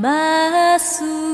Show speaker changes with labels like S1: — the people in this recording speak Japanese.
S1: まっすぐ